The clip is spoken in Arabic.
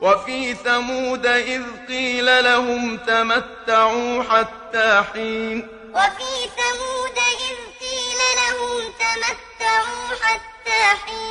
وفي ثمود إذ قيل لهم تمتعوا حتى حين وفي ثمود إذ قيل لهم تمتعوا حتى حين